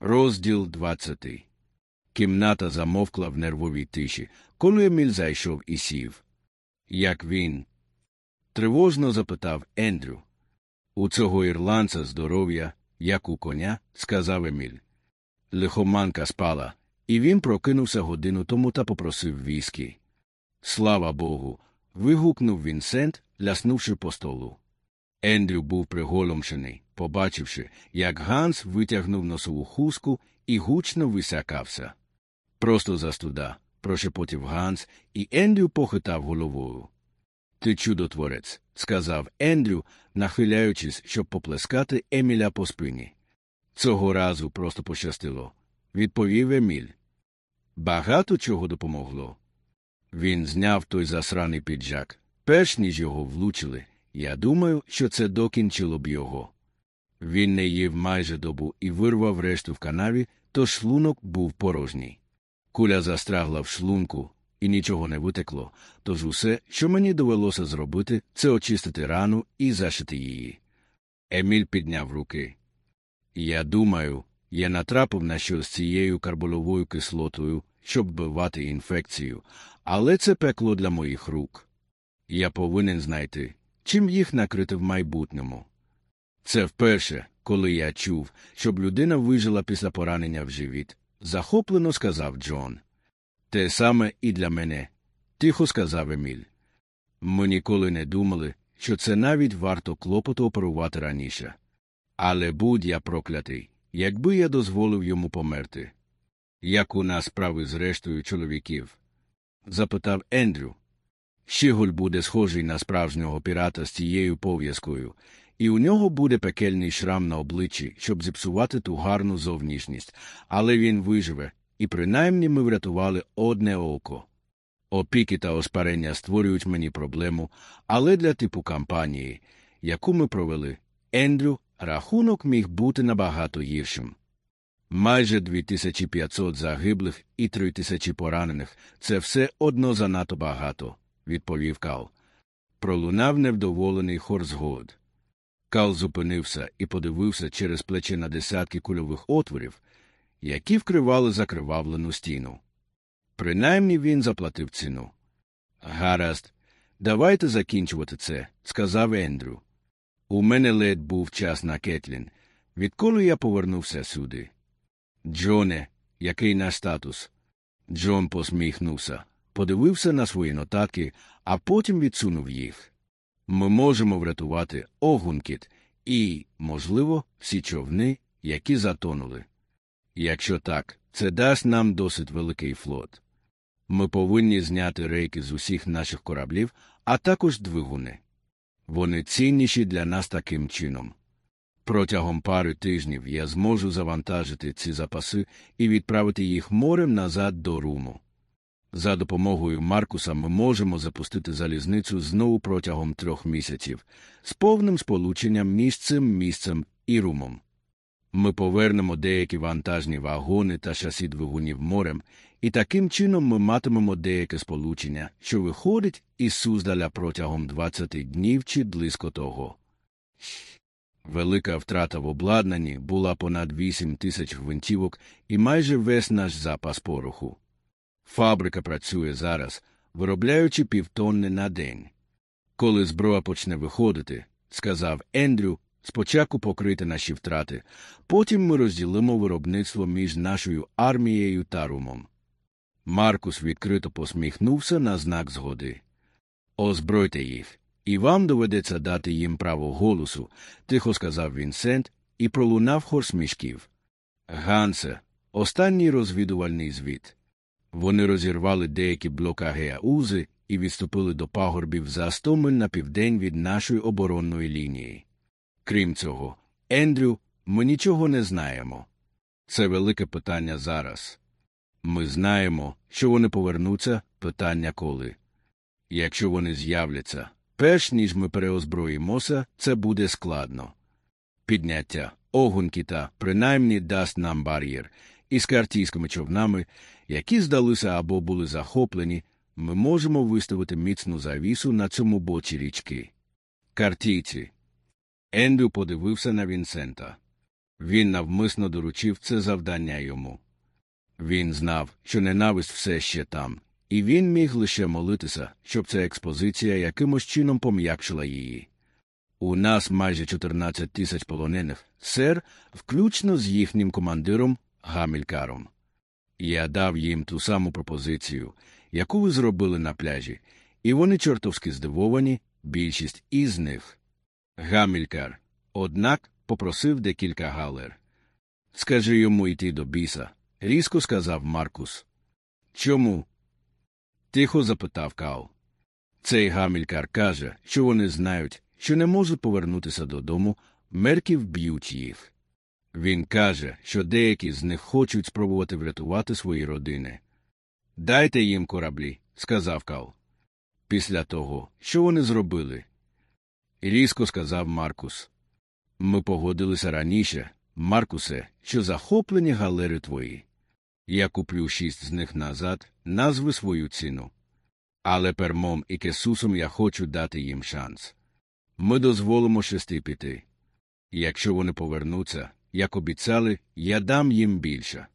Розділ 20. Кімната замовкла в нервовій тиші, коли Еміль зайшов і сів. Як він? Тривожно запитав Ендрю. У цього ірландця здоров'я, як у коня, сказав Еміль. Лихоманка спала, і він прокинувся годину тому та попросив віскі. Слава Богу. вигукнув Вінсент, ляснувши по столу. Ендрю був приголомшений, побачивши, як Ганс витягнув носову хустку і гучно висякався. Просто застуда, прошепотів Ганс, і Ендрю похитав головою. Ти чудотворець, сказав Ендрю, нахиляючись, щоб поплескати Еміля по спині. Цього разу просто пощастило, відповів Еміль. Багато чого допомогло. Він зняв той засраний піджак, перш ніж його влучили. Я думаю, що це докінчило б його. Він не їв майже добу і вирвав решту в канаві, тож шлунок був порожній. Куля застрагла в шлунку, і нічого не витекло, тож усе, що мені довелося зробити, це очистити рану і зашити її. Еміль підняв руки. Я думаю, я натрапив на щось цією карболовою кислотою, щоб вбивати інфекцію, але це пекло для моїх рук. Я повинен знайти, чим їх накрити в майбутньому. Це вперше, коли я чув, щоб людина вижила після поранення в живіт, захоплено сказав Джон. Те саме і для мене, тихо сказав Еміль. Ми ніколи не думали, що це навіть варто клопоту оперувати раніше. Але будь я проклятий, якби я дозволив йому померти. Як у нас справи з рештою чоловіків? запитав Ендрю. Щіголь буде схожий на справжнього пірата з цією пов'язкою, і у нього буде пекельний шрам на обличчі, щоб зіпсувати ту гарну зовнішність, але він виживе, і принаймні ми врятували одне око. Опіки та оспарення створюють мені проблему, але для типу кампанії, яку ми провели, Ендрю, рахунок міг бути набагато гіршим. Майже 2500 загиблих і 3000 поранених це все одно занадто багато, відповів Кал. Пролунав невдоволений хорзгод. Кал зупинився і подивився через плече на десятки кульових отворів, які вкривали закривавлену стіну. Принаймні він заплатив ціну. Гаразд, давайте закінчувати це, сказав Ендрю. У мене ледь був час на Кетлін, відколи я повернувся сюди. Джоне, який наш статус? Джон посміхнувся, подивився на свої нотатки, а потім відсунув їх. Ми можемо врятувати Огункіт і, можливо, всі човни, які затонули. Якщо так, це дасть нам досить великий флот. Ми повинні зняти рейки з усіх наших кораблів, а також двигуни. Вони цінніші для нас таким чином. Протягом пари тижнів я зможу завантажити ці запаси і відправити їх морем назад до Руму. За допомогою Маркуса ми можемо запустити залізницю знову протягом трьох місяців з повним сполученням між цим місцем і Румом. Ми повернемо деякі вантажні вагони та шасі двигунів морем, і таким чином ми матимемо деяке сполучення, що виходить із Суздаля протягом 20 днів чи близько того. Велика втрата в обладнанні була понад 8 тисяч гвинтівок і майже весь наш запас пороху. Фабрика працює зараз, виробляючи півтонни на день. Коли зброя почне виходити, сказав Ендрю, спочатку покрити наші втрати, потім ми розділимо виробництво між нашою армією та румом. Маркус відкрито посміхнувся на знак згоди. Озбройте їх, і вам доведеться дати їм право голосу, тихо сказав Вінсент і пролунав хор смішків. Гансе, останній розвідувальний звіт. Вони розірвали деякі блока Геаузи і відступили до пагорбів за сто миль на південь від нашої оборонної лінії. Крім цього, Ендрю, ми нічого не знаємо. Це велике питання зараз. Ми знаємо, що вони повернуться, питання коли. Якщо вони з'являться, перш ніж ми переозброїмося, це буде складно. Підняття Огункіта принаймні дасть нам бар'єр, і з картійськими човнами, які здалися або були захоплені, ми можемо виставити міцну завісу на цьому боці річки. Картійці. Ендрю подивився на Вінсента. Він навмисно доручив це завдання йому. Він знав, що ненависть все ще там, і він міг лише молитися, щоб ця експозиція якимось чином пом'якшила її. У нас майже 14 тисяч полонених, сер, включно з їхнім командиром Гамількаром. Я дав їм ту саму пропозицію, яку ви зробили на пляжі, і вони чортовськи здивовані, більшість із них. Гамількар, однак, попросив декілька галер. Скажи йому йти до біса, різко сказав Маркус. Чому? Тихо запитав Кал. Цей гамількар каже, що вони знають, що не можуть повернутися додому, мерків б'ють їх. Він каже, що деякі з них хочуть спробувати врятувати свої родини. Дайте їм кораблі, сказав Кал. Після того, що вони зробили. Різко сказав Маркус. Ми погодилися раніше, Маркусе, що захоплені галери твої. Я куплю шість з них назад, назви свою ціну. Але пермом і кесусом я хочу дати їм шанс. Ми дозволимо шести піти. Якщо вони повернуться, як обіцяли, я дам їм більше.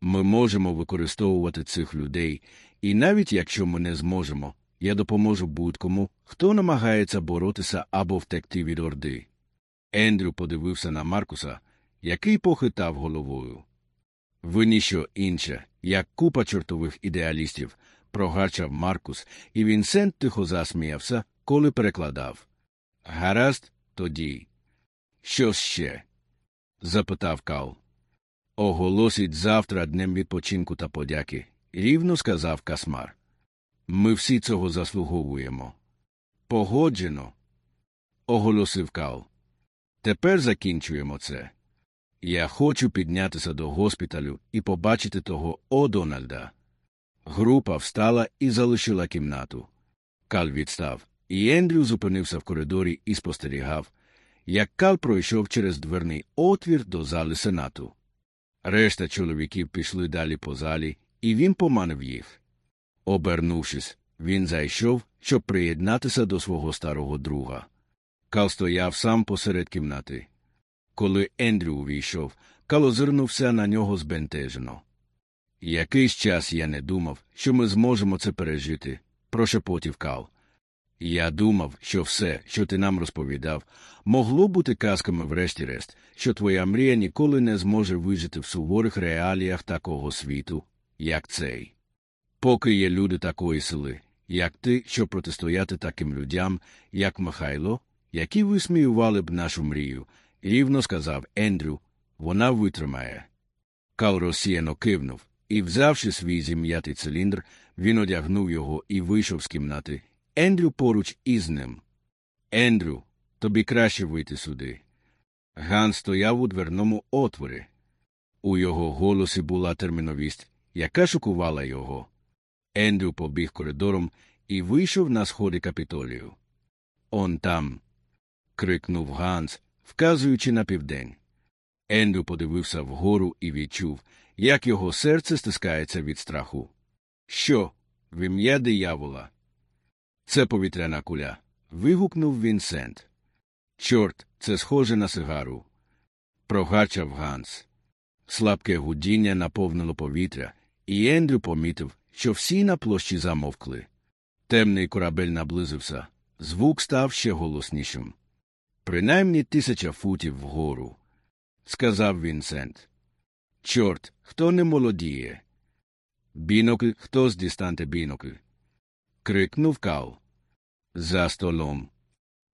Ми можемо використовувати цих людей, і навіть якщо ми не зможемо, я допоможу будь-кому, хто намагається боротися або втекти від орди. Ендрю подивився на Маркуса, який похитав головою. Ви ніщо інше, як купа чортових ідеалістів, прогарчав Маркус, і Вінсент тихо засміявся, коли перекладав. Гаразд, тоді. Що ще? Запитав Кал. Оголосить завтра днем відпочинку та подяки, рівно сказав Касмар. Ми всі цього заслуговуємо. Погоджено, оголосив Кал. Тепер закінчуємо це. Я хочу піднятися до госпіталю і побачити того О'Дональда. Група встала і залишила кімнату. Кал відстав, і Ендрю зупинився в коридорі і спостерігав, як Кал пройшов через дверний отвір до зали сенату. Решта чоловіків пішли далі по залі, і він поманив їх. Обернувшись, він зайшов, щоб приєднатися до свого старого друга. Кал стояв сам посеред кімнати. Коли Ендрю увійшов, Кал озирнувся на нього збентежено. Якийсь час я не думав, що ми зможемо це пережити, прошепотів Кал. Я думав, що все, що ти нам розповідав, могло бути казками врешті-решт, що твоя мрія ніколи не зможе вижити в суворих реаліях такого світу, як цей. Поки є люди такої сили, як ти, щоб протистояти таким людям, як Михайло, які висміювали б нашу мрію, рівно сказав Ендрю, вона витримає. Кал розсіяно кивнув, і, взявши свій зім'ятий циліндр, він одягнув його і вийшов з кімнати. Ендрю поруч із ним. Ендрю, тобі краще вийти сюди. Ган стояв у дверному отворі. У його голосі була терміновість, яка шокувала його. Ендрю побіг коридором і вийшов на сходи капітолію. Он там. крикнув Ганс, вказуючи на південь. Ендрю подивився вгору і відчув, як його серце стискається від страху. Що, в ім'я диявола? Це повітряна куля. вигукнув Вінсент. Чорт, це схоже на сигару. Прогачав Ганс. Слабке гудіння наповнило повітря, і Ендрю помітив, що всі на площі замовкли. Темний корабель наблизився. Звук став ще голоснішим. Принаймні тисяча футів вгору, сказав Вінсент. Чорт, хто не молодіє? Бінокль, хто здістанте бінокль? Крикнув Кал. За столом.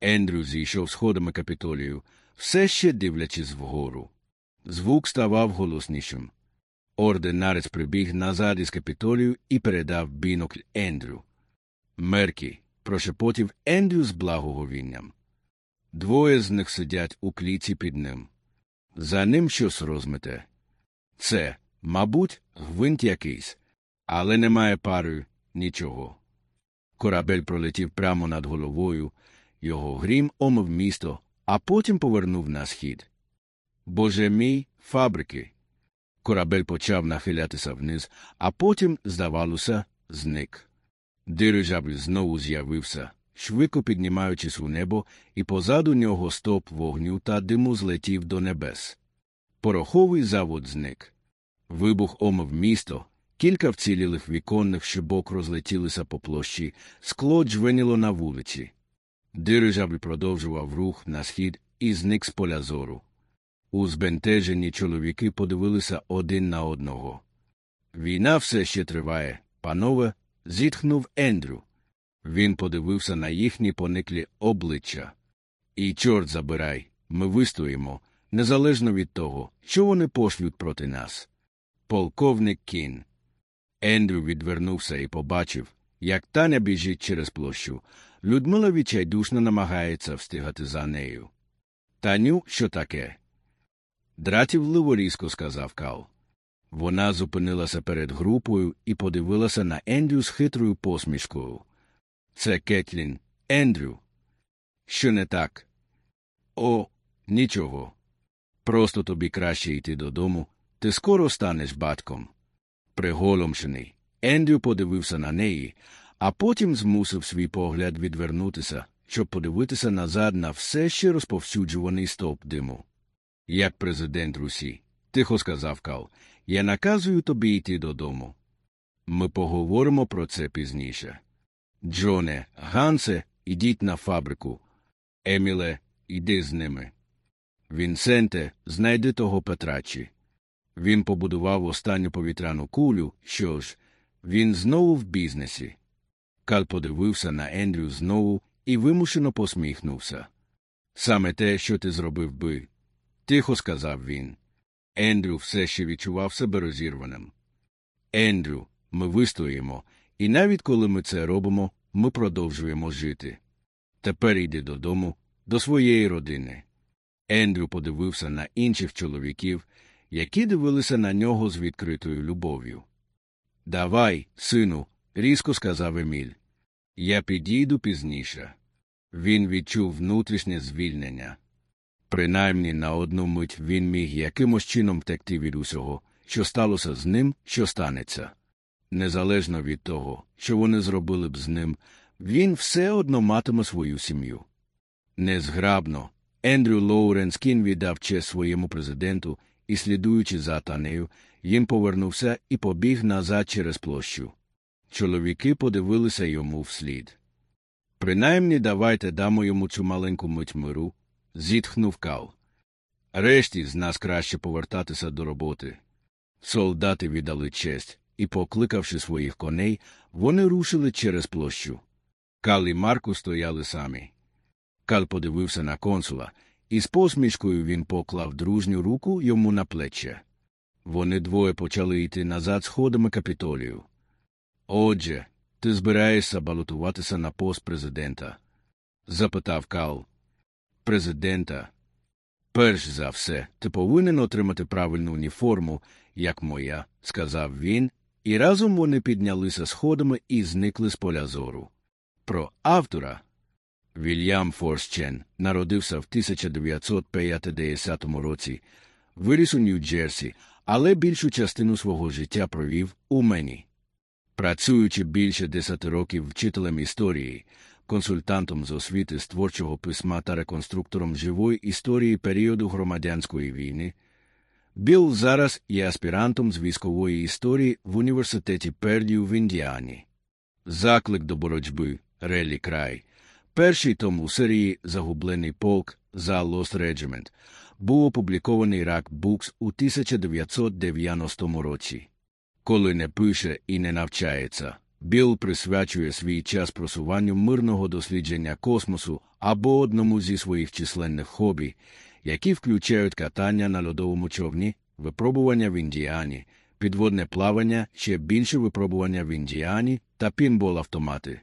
Ендрю зійшов сходами капітолію, все ще дивлячись вгору. Звук ставав голоснішим. Ординарець прибіг назад із капітолію і передав бінокль Ендрю. Меркі, прошепотів Ендрю з благоговінням. Двоє з них сидять у кліці під ним. За ним щось розмите. Це, мабуть, гвинт якийсь, але немає пари нічого. Корабель пролетів прямо над головою, його грім омив місто, а потім повернув на схід. Боже мій, фабрики. Корабель почав нахилятися вниз, а потім, здавалося, зник. Дирижабль знову з'явився, швидко піднімаючись у небо, і позаду нього стоп вогню та диму злетів до небес. Пороховий завод зник. Вибух омив місто, кілька вцілілих віконних шибок розлетілися по площі, скло джвеніло на вулиці. Дирижабль продовжував рух на схід і зник з поля зору. У збентежені чоловіки подивилися один на одного. Війна все ще триває, панове, зітхнув Ендрю. Він подивився на їхні пониклі обличчя. І, чорт забирай, ми вистоїмо, незалежно від того, що вони пошлють проти нас. Полковник Кін. Ендрю відвернувся і побачив, як Таня біжить через площу. Людмила відчайдушно намагається встигати за нею. Таню, що таке? Дратівливо різко сказав Кал. Вона зупинилася перед групою і подивилася на Ендрю з хитрою посмішкою. Це Кетлін. Ендрю. Що не так? О, нічого. Просто тобі краще йти додому. Ти скоро станеш батьком. Приголомшений. Ендрю подивився на неї, а потім змусив свій погляд відвернутися, щоб подивитися назад на все ще розповсюджуваний стовп диму. Як президент Русі, тихо сказав Кал, я наказую тобі йти додому. Ми поговоримо про це пізніше. Джоне, Гансе, ідіть на фабрику. Еміле, іди з ними. Вінсенте, знайди того Петрачі. Він побудував останню повітряну кулю, що ж, він знову в бізнесі. Кал подивився на Ендрю знову і вимушено посміхнувся. Саме те, що ти зробив би, тихо сказав він. Ендрю все ще відчував себе розірваним. Ендрю, ми вистоїмо, і навіть коли ми це робимо, ми продовжуємо жити. Тепер йди додому, до своєї родини. Ендрю подивився на інших чоловіків, які дивилися на нього з відкритою любов'ю. Давай, сину, різко сказав Еміль. Я підійду пізніше. Він відчув внутрішнє звільнення. Принаймні на одну мить він міг якимось чином втекти від усього, що сталося з ним, що станеться. Незалежно від того, що вони зробили б з ним, він все одно матиме свою сім'ю. Незграбно, Ендрю Лоуренс Кін віддав честь своєму президенту і, слідуючи за танею, їм повернувся і побіг назад через площу. Чоловіки подивилися йому вслід. Принаймні давайте дамо йому цю маленьку мить миру, зітхнув Кал. Решті з нас краще повертатися до роботи. Солдати віддали честь, і, покликавши своїх коней, вони рушили через площу. Кал і Марку стояли самі. Кал подивився на консула, і з посмішкою він поклав дружню руку йому на плече. Вони двоє почали йти назад сходами капітолію. Отже, ти збираєшся балотуватися на пост президента? запитав Кал. Президента. Перш за все, ти повинен отримати правильну уніформу, як моя, сказав він, і разом вони піднялися сходами і зникли з поля зору. Про автора Вільям Форсчен народився в 1950 році, виріс у Нью-Джерсі, але більшу частину свого життя провів у мені. Працюючи більше десяти років вчителем історії, консультантом з освіти з творчого письма та реконструктором живої історії періоду громадянської війни, Білл зараз є аспірантом з військової історії в університеті Пердю в Індіані. Заклик до боротьби Релі Край, перший том у серії Загублений полк за Lost Regiment, був опублікований Рак Букс у 1990 році. Коли не пише і не навчається, Білл присвячує свій час просуванню мирного дослідження космосу або одному зі своїх численних хобі, які включають катання на льодовому човні, випробування в Індіані, підводне плавання, ще більше випробування в Індіані та пінбол автомати.